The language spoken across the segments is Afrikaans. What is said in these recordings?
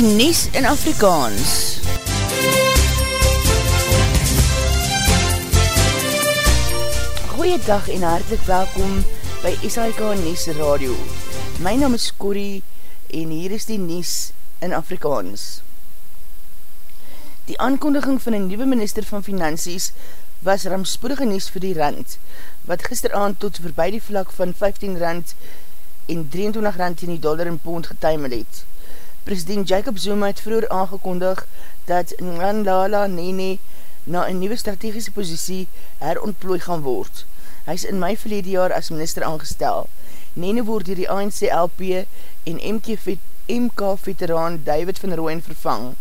die Nies in Afrikaans. Goeiedag en hartelijk welkom by SAIK Nies Radio. My naam is Corrie en hier is die Nies in Afrikaans. Die aankondiging van een nieuwe minister van Finansies was ramspoedige nies vir die rand, wat gisteravond tot voorbij die vlak van 15 rand en 23 rand in die dollar en pond getuimel het. President Jacob Zuma het vroeger aangekondig dat Nganlala Nene na een nieuwe strategische positie herontplooi gaan word. Hy is in my verlede jaar as minister aangestel. Nene word dier die ANC-LP en MK, MK veteraan David van Rooyen vervang.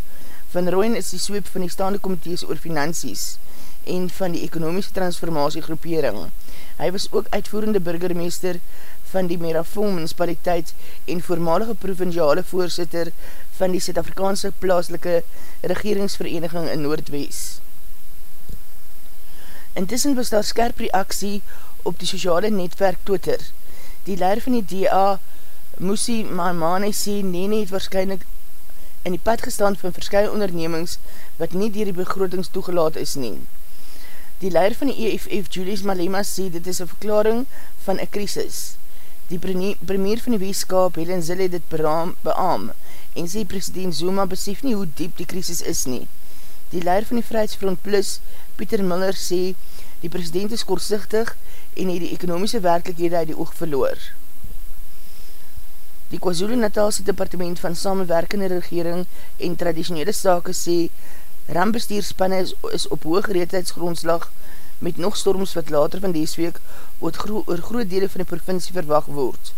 Van Rooyen is die sweep van die staande komitees oor finansies en van die ekonomische transformatie groepering. Hy was ook uitvoerende burgermeester van die Merafong municipaliteit en voormalige provinciale voorzitter van die Zuid-Afrikaanse plaaslike regeringsvereniging in Noordwees. Intussen was daar skerp reaksie op die sociale netwerk Twitter. Die leider van die DA, Moussi Maimane, sê Nene het waarschijnlijk in die pad gestaan van verskye ondernemings wat nie dier die begrotings toegelaat is nie. Die leider van die EFF, Julius Malema, sê dit is een verklaring van een krisis. Die premier van die weeskap, Helen Zille, dit beam, beam en sê president Zuma besef nie hoe diep die krisis is nie. Die leider van die Vrijheidsfront Plus, Pieter Miller, sê die president is kortzichtig en het die ekonomiese werkelijkhede uit die oog verloor. Die KwaZulu-Natalse departement van samenwerkende regering en traditionele sake sê rambestuurspanne is, is op hoog reedheidsgrondslag met nog storms wat later van dees week oor, gro oor groot dele van die provincie verwacht word.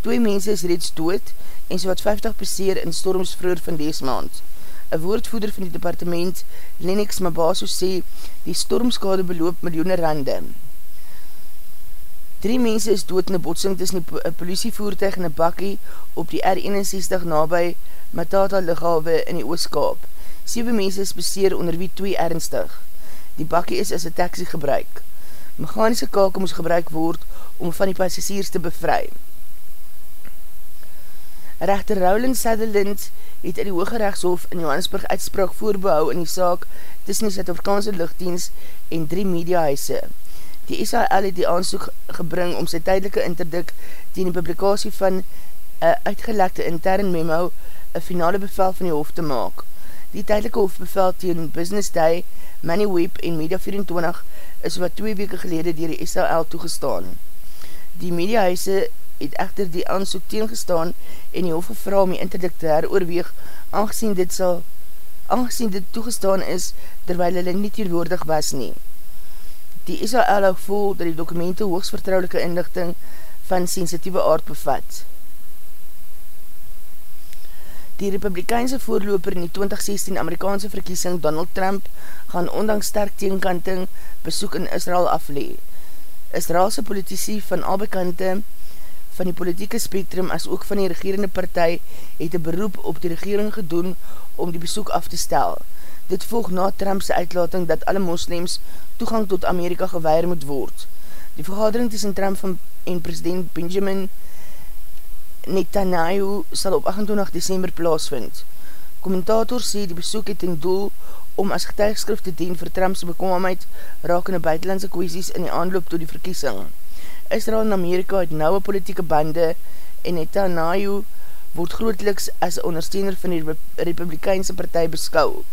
Twee mense is reeds dood en so wat 50 beseer in storms vroeger van dees maand. Een woordvoeder van die departement, Lennox Mabaso, sê die stormskade beloop miljoene rande. Drie mense is dood in die botsing tussen die politievoertuig en die bakkie op die R61 nabij Matata lichawe in die ooskaap. Sewe mense is beseer onder wie twee ernstig. Die bakkie is as een taxi gebruik. Mechanische kake moes gebruik word om van die passasiers te bevry. Rechter Rowland Sutherland het in die Hoge Rechtshof in Johannesburg uitspraak voorbehou in die saak tussen die Zuid-Afrikaanse luchtdienst en drie mediahuise. Die SHL het die aansoek gebring om sy tydelike interdik tegen die publikasie van een uitgelekte intern memo een finale bevel van die hof te maak. Die tydelike hofbevel tegen Business Day Money Web en Media 24 is wat twee weke gelede dier die SLL toegestaan. Die mediahuise het echter die aansoek teengestaan en die hof gevra om die interdikt te heroorweeg, aangezien dit sal aangezien dit toegestaan is, terwyl hulle nie teerwoordig was nie. Die SLL hou vol dat die dokumente hoogsvertrouwelike inlichting van sensitieve aard bevat. Die republikeinse voorloper in die 2016 Amerikaanse verkiesing Donald Trump gaan ondanks sterk teenkanting besoek in Israel aflee. Israelse politici van albei kante van die politieke spektrum as ook van die regerende partij het een beroep op die regering gedoen om die besoek af te stel. Dit volg na Trumpse uitlating dat alle moslims toegang tot Amerika gewaar moet word. Die vergadering tussen Trump en president Benjamin Netanyahu Netanyahu sal op 28 december plaasvind. Kommentator sê die besoek het in doel om as getuigskrif te dien vir Trumpse bekomheid rakende buitenlandse kwesties in die aanloop door die verkiesing. Israel en Amerika het nouwe politieke bande en Netanyahu word grootliks as ondersteuner van die Republikeinse partij beskou.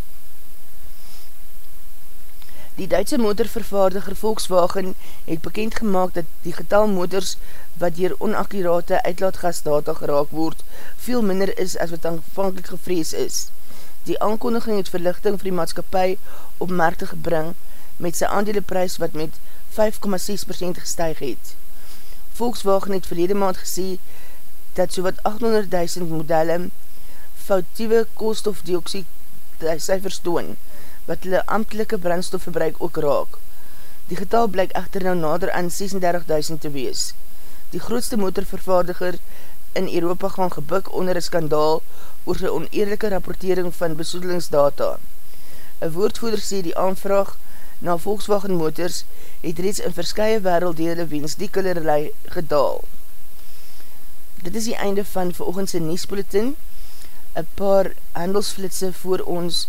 Die Duitse motorvervaardiger Volkswagen het bekend gemaakt dat die getal motors wat dier onakkurate uitlaatgasdata geraak word, veel minder is as wat aanvankelijk gevrees is. Die aankondiging het verlichting vir die maatskapie op markte gebring met sy aandeleprys wat met 5,6% gestuig het. Volkswagen het verlede maand gesê dat so wat 800.000 modelle foutieve koolstofdioxie cijfers toon, wat hulle amtelike brandstofverbruik ook raak. Die getal blyk echter nou nader aan 36.000 te wees. Die grootste motorvervaardiger in Europa gaan gebuk onder een skandaal oor sy oneerlijke rapportering van besoedelingsdata. Een woordvoerder sê die aanvraag na Volkswagen Motors het reeds in verskye werelddele wens die killerlei gedaal. Dit is die einde van veroogendse Niesbulletin. een paar handelsflitse voor ons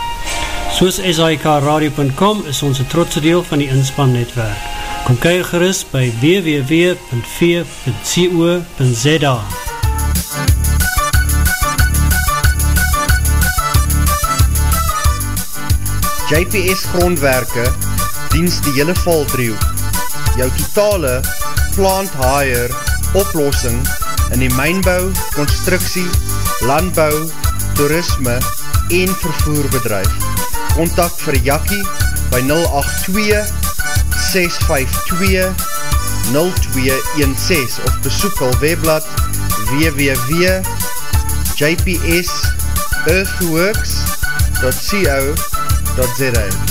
Soos SIKRadio.com is ons een trotse deel van die inspannetwerk. Kom kyk gerust by www.v.co.za JPS Grondwerke diens die hele valdriehoek. Jou totale plant hire oplossing in die mijnbouw, constructie, landbouw, toerisme en vervoerbedrijf. Contact vir Jakkie by 082 652 0216 of besoek al webblad www.jpsearthworks.co.za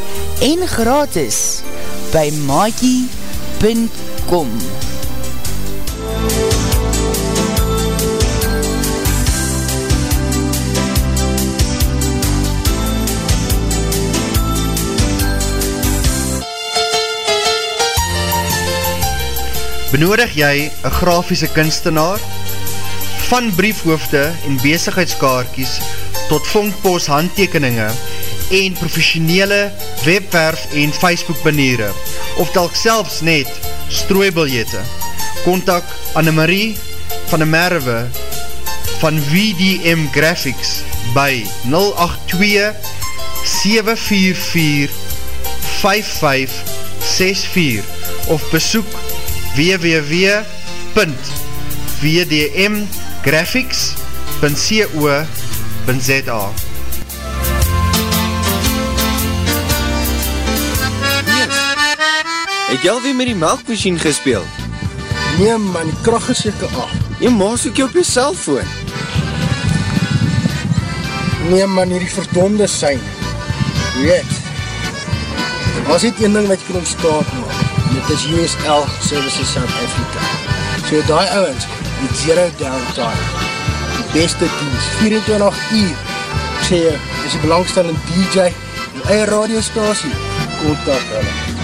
en gratis by maakie.com Benodig jy een grafiese kunstenaar? Van briefhoofde en bezigheidskaartjes tot vondpost handtekeninge en professionele webwerf en Facebook baniere of telk selfs net strooibiljette. Contact Annemarie van der Merwe van VDM Graphics by 082 744 5564 of besoek www.vdmgraphics.co.za Het jy alweer met die melkmachine gespeeld? Nee man, die kracht is jyke af. Jy maas ook jy op jy cellfoon. Nee man, hier die verdonde sein. Weet, as dit een ding wat jy kan ontstaan maak, dit is USL Services South Africa. So die ouwens, met zero downtime, die beste dienst, 24 uur, ek sê jy, is die belangstellende DJ, die eie radiostasie, kontak hulle.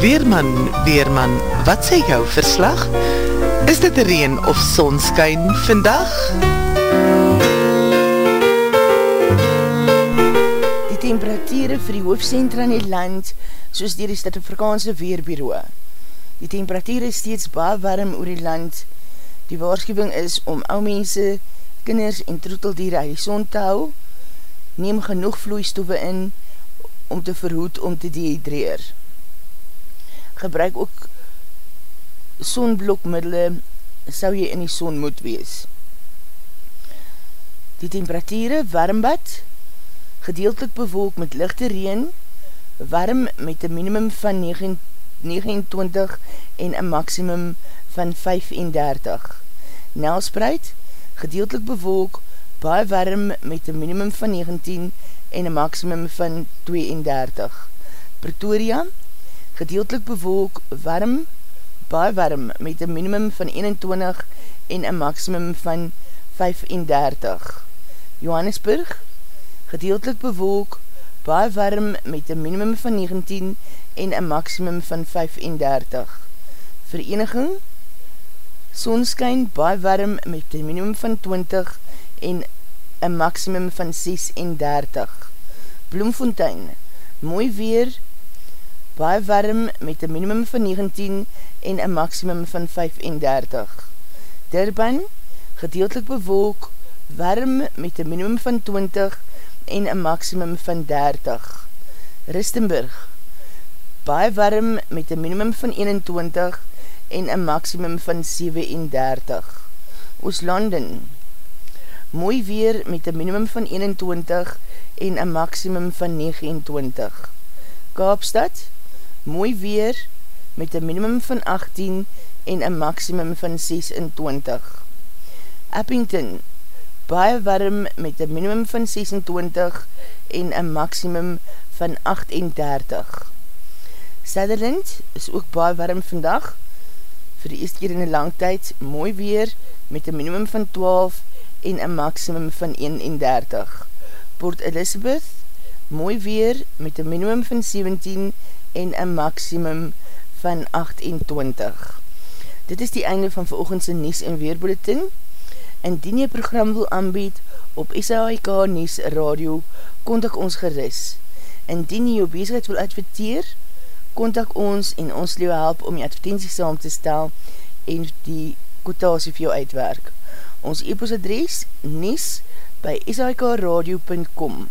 Weerman, Weerman, wat sê jou verslag? Is dit reen of sonskyn vandag? Die temperatuur vir die hoofdcentra in die land, soos dier die Stad-Afrikaanse Weerbureau. Die temperatuur is steeds baar warm oor die land. Die waarschuwing is om ou mense, kinders en troeteldiere uit die son te hou. Neem genoeg vloeistoffe in om te verhoed om te dehydreer gebruik ook sonblokmiddele sou jy in die son moet wees. Die temperatuurde warmbad, gedeeltelik bewolk met lichte reen, warm met een minimum van 29 en een maximum van 35. Nelspreid, gedeeltelik bewolk, baie warm met een minimum van 19 en een maximum van 32. Pretoria, gedeeltelik bewolk, warm, baie warm, met een minimum van 21 en een maximum van 35. Johannesburg, gedeeltelik bewolk, baie warm, met een minimum van 19 en een maximum van 35. Vereniging, sonskyn, baie warm, met een minimum van 20 en een maximum van 36. Bloemfontein, mooi weer, baie warm met een minimum van 19 en een maximum van 35. Durban, gedeeltelik bewolk, warm met een minimum van 20 en een maximum van 30. Ristenburg, baie warm met een minimum van 21 en een maximum van 37. Ooslanden, mooi weer met een minimum van 21 en een maximum van 29. Kaapstad, mooi weer met een minimum van 18 en een maximum van 26. Eppington, baie warm met een minimum van 26 en een maximum van 38. Sutherland is ook baie warm vandag, vir die eerste keer in een lang tyd, mooi weer met een minimum van 12 en een maximum van 31. Port Elizabeth, mooi weer met een minimum van 17 en een maximum van 28. Dit is die einde van veroogendse Nies en Weerbulletin. Indien jy program wil aanbied op SAIK Nies Radio, kontak ons geris. Indien jy jou bezigheid wil adverteer, kontak ons en ons leeuw help om die advertentie saam te stel en die kotasie vir jou uitwerk. Ons e-postadres nies by sikradio.com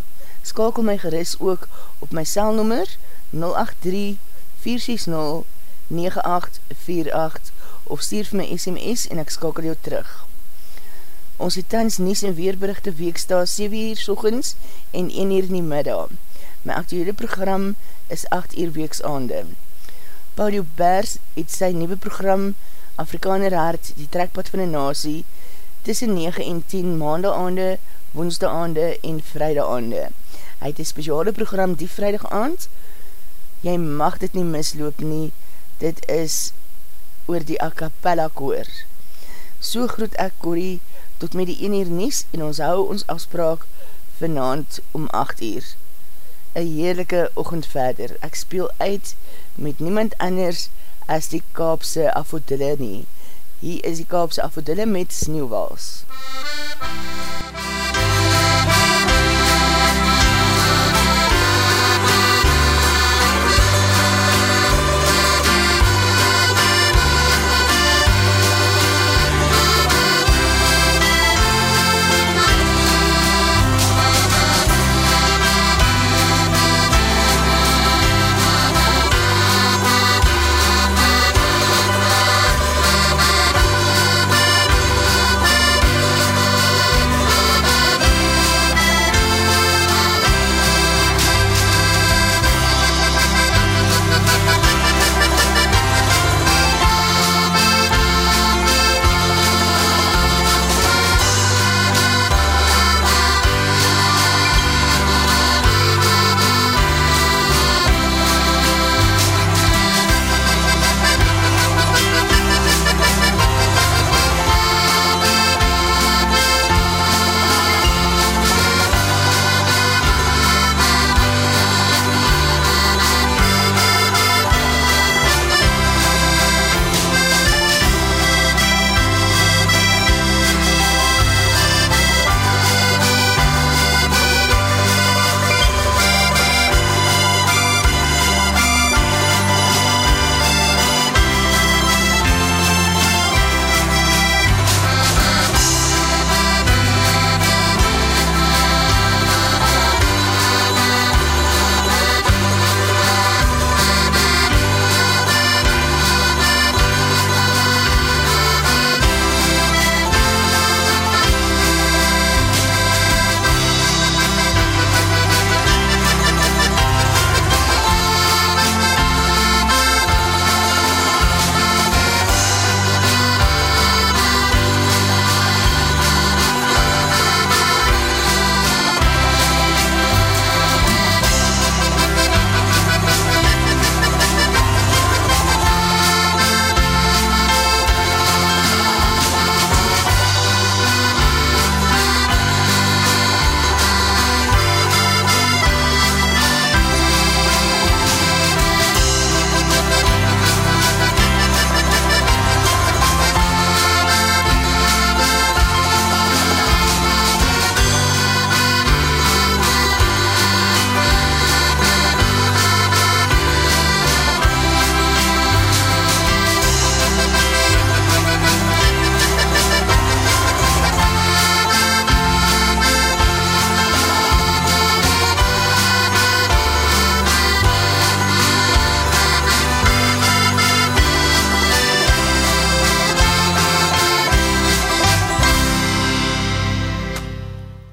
Skakel my geris ook op my selnummer 0 083-460-9848 of stuur vir my SMS en ek skakel jou terug. Ons het tans nies en weerberichte weeksta 7 uur sochens en 1 uur in die middag. My actuele program is 8 uur weeksaande. Paulo Bers het sy nieuwe program Afrikaner Hart, die trekpad van die nasie, tussen 9 en 10 maandag aande, woensdag aande en vrijdag aande. Hy het een speciale program die vrijdag aand, jy mag dit nie misloop nie, dit is oor die a cappella koor. So groet ek Corrie tot met die 1 uur nies en ons hou ons afspraak vanavond om 8 uur. Een heerlijke ochend verder. Ek speel uit met niemand anders as die Kaapse afodille nie. Hier is die Kaapse afodille met sneeuwwals. MUZIEK